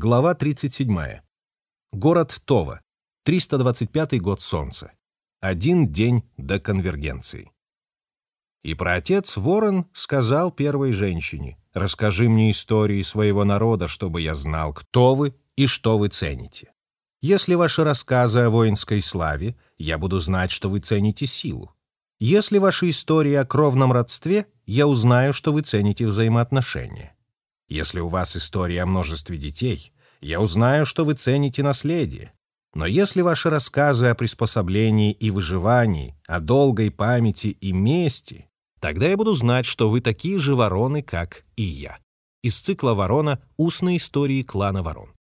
Глава 37. Город Това. 325 год Солнца. Один день до конвергенции. И праотец Ворон сказал первой женщине, «Расскажи мне истории своего народа, чтобы я знал, кто вы и что вы цените. Если ваши рассказы о воинской славе, я буду знать, что вы цените силу. Если ваши истории о кровном родстве, я узнаю, что вы цените взаимоотношения. Если у вас история о множестве детей, я узнаю, что вы цените наследие. Но если ваши рассказы о приспособлении и выживании, о долгой памяти и мести, тогда я буду знать, что вы такие же вороны, как и я. Из цикла «Ворона. Устные истории клана ворон».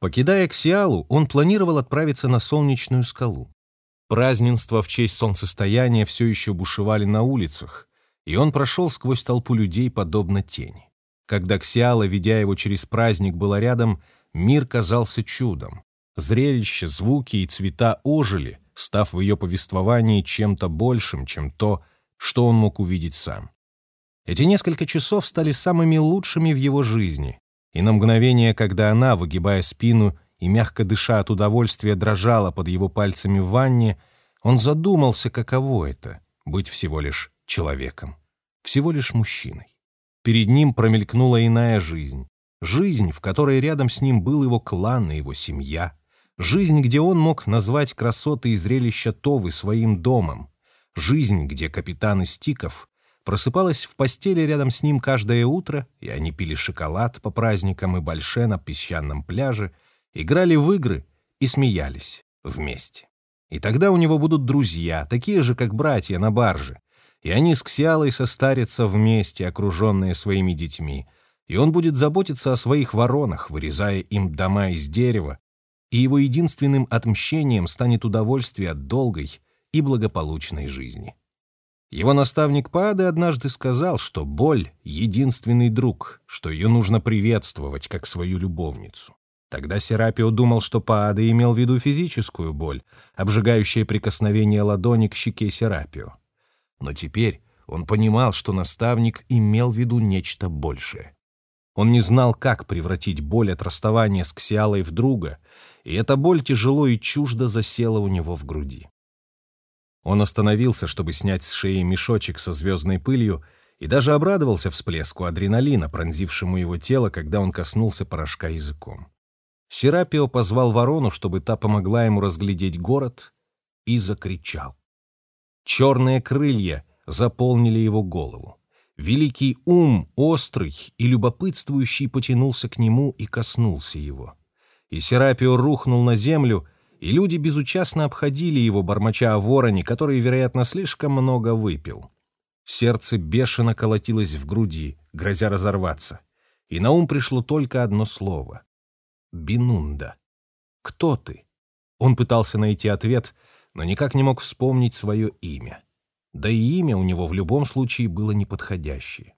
Покидая Ксиалу, он планировал отправиться на солнечную скалу. Празднества в честь солнцестояния все еще бушевали на улицах, и он прошел сквозь толпу людей, подобно тени. Когда Ксиала, ведя его через праздник, была рядом, мир казался чудом. Зрелище, звуки и цвета ожили, став в ее повествовании чем-то большим, чем то, что он мог увидеть сам. Эти несколько часов стали самыми лучшими в его жизни, и на мгновение, когда она, выгибая спину и мягко дыша от удовольствия, дрожала под его пальцами в ванне, он задумался, каково это — быть всего лишь человеком, всего лишь мужчиной. Перед ним промелькнула иная жизнь. Жизнь, в которой рядом с ним был его клан и его семья. Жизнь, где он мог назвать красоты и зрелища Товы своим домом. Жизнь, где капитан из Тиков просыпалась в постели рядом с ним каждое утро, и они пили шоколад по праздникам и больше на песчаном пляже, играли в игры и смеялись вместе. И тогда у него будут друзья, такие же, как братья на барже, и они с Ксиалой состарятся вместе, окруженные своими детьми, и он будет заботиться о своих воронах, вырезая им дома из дерева, и его единственным отмщением станет удовольствие от долгой и благополучной жизни. Его наставник Паады однажды сказал, что боль — единственный друг, что ее нужно приветствовать, как свою любовницу. Тогда Серапио думал, что Паада имел в виду физическую боль, обжигающее прикосновение ладони к щеке Серапио. Но теперь он понимал, что наставник имел в виду нечто большее. Он не знал, как превратить боль от расставания с Ксиалой в друга, и эта боль тяжело и чуждо засела у него в груди. Он остановился, чтобы снять с шеи мешочек со звездной пылью, и даже обрадовался всплеску адреналина, пронзившему его тело, когда он коснулся порошка языком. Серапио позвал ворону, чтобы та помогла ему разглядеть город, и закричал. Черные крылья заполнили его голову. Великий ум, острый и любопытствующий, потянулся к нему и коснулся его. И Серапио рухнул на землю, и люди безучастно обходили его, бормоча о вороне, который, вероятно, слишком много выпил. Сердце бешено колотилось в груди, грозя разорваться. И на ум пришло только одно слово — Бинунда. «Кто ты?» Он пытался найти ответ — но никак не мог вспомнить свое имя. Да и имя у него в любом случае было неподходящее.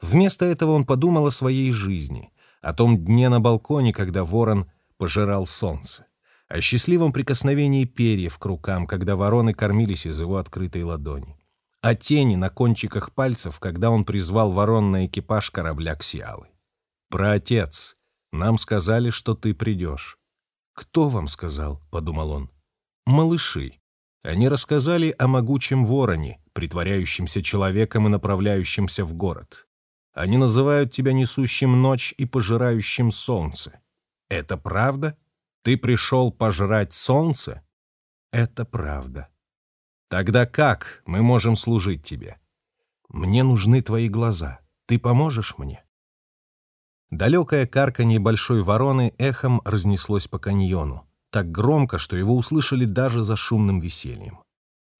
Вместо этого он подумал о своей жизни, о том дне на балконе, когда ворон пожирал солнце, о счастливом прикосновении перьев к рукам, когда вороны кормились из его открытой ладони, о тени на кончиках пальцев, когда он призвал ворон на экипаж корабля Ксиалы. «Про отец. Нам сказали, что ты придешь». «Кто вам сказал?» — подумал он малыши. Они рассказали о могучем вороне, притворяющемся человеком и направляющемся в город. Они называют тебя несущим ночь и пожирающим солнце. Это правда? Ты пришел пожрать солнце? Это правда. Тогда как мы можем служить тебе? Мне нужны твои глаза. Ты поможешь мне? Далекое карканье большой вороны эхом разнеслось по каньону так громко, что его услышали даже за шумным весельем.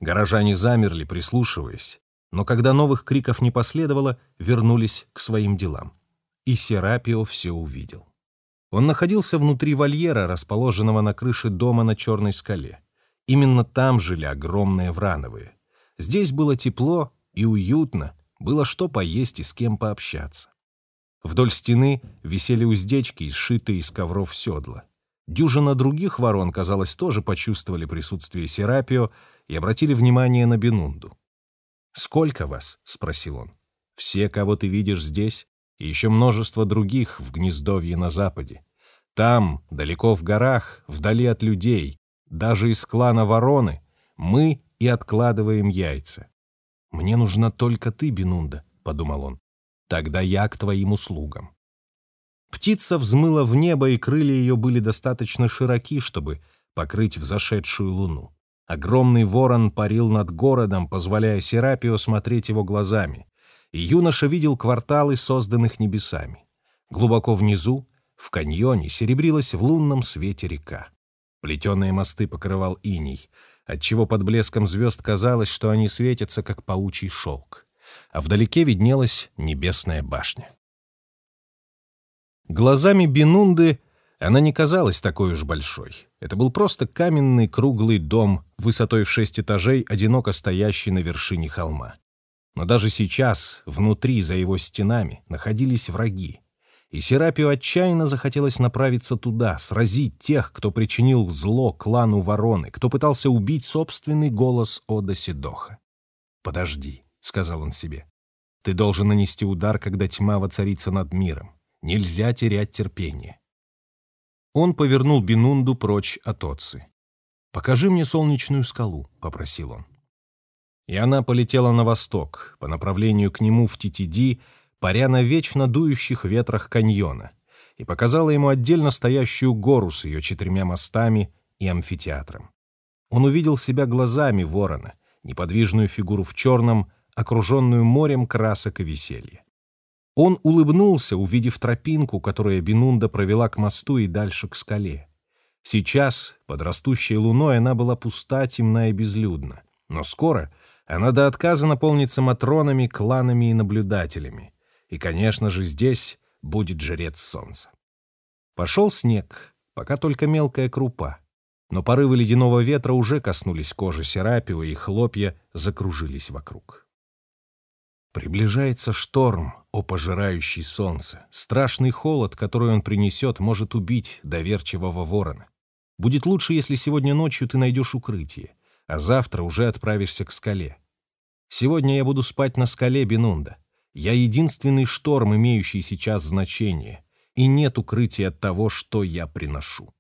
Горожане замерли, прислушиваясь, но когда новых криков не последовало, вернулись к своим делам. И Серапио все увидел. Он находился внутри вольера, расположенного на крыше дома на Черной скале. Именно там жили огромные врановые. Здесь было тепло и уютно, было что поесть и с кем пообщаться. Вдоль стены висели уздечки, сшитые из ковров седла. Дюжина других ворон, казалось, тоже почувствовали присутствие Серапио и обратили внимание на Бенунду. «Сколько вас?» — спросил он. «Все, кого ты видишь здесь? и еще множество других в гнездовье на западе. Там, далеко в горах, вдали от людей, даже из клана Вороны, мы и откладываем яйца. «Мне нужна только ты, Бенунда», — подумал он. «Тогда я к твоим услугам». Птица взмыла в небо, и крылья ее были достаточно широки, чтобы покрыть взошедшую луну. Огромный ворон парил над городом, позволяя Серапио смотреть его глазами. И юноша видел кварталы, созданных небесами. Глубоко внизу, в каньоне, серебрилась в лунном свете река. Плетеные мосты покрывал иней, отчего под блеском звезд казалось, что они светятся, как паучий шелк. А вдалеке виднелась небесная башня. Глазами Бинунды она не казалась такой уж большой. Это был просто каменный круглый дом, высотой в шесть этажей, одиноко стоящий на вершине холма. Но даже сейчас, внутри, за его стенами, находились враги. И Серапию отчаянно захотелось направиться туда, сразить тех, кто причинил зло клану Вороны, кто пытался убить собственный голос Ода Седоха. «Подожди», — сказал он себе. «Ты должен нанести удар, когда тьма воцарится над миром. Нельзя терять терпение». Он повернул Бинунду прочь от Отцы. «Покажи мне солнечную скалу», — попросил он. И она полетела на восток, по направлению к нему в Титиди, паря на вечно дующих ветрах каньона, и показала ему отдельно стоящую гору с ее четырьмя мостами и амфитеатром. Он увидел себя глазами ворона, неподвижную фигуру в черном, окруженную морем красок и веселья. Он улыбнулся, увидев тропинку, которую Бинунда провела к мосту и дальше к скале. Сейчас, под растущей луной, она была пуста, темна и безлюдна. Но скоро она до отказа наполнится матронами, кланами и наблюдателями. И, конечно же, здесь будет жрец солнца. Пошел снег, пока только мелкая крупа. Но порывы ледяного ветра уже коснулись кожи Серапио, и хлопья закружились вокруг. Приближается шторм, о пожирающий солнце. Страшный холод, который он принесет, может убить доверчивого ворона. Будет лучше, если сегодня ночью ты найдешь укрытие, а завтра уже отправишься к скале. Сегодня я буду спать на скале Бенунда. Я единственный шторм, имеющий сейчас значение, и нет укрытия от того, что я приношу.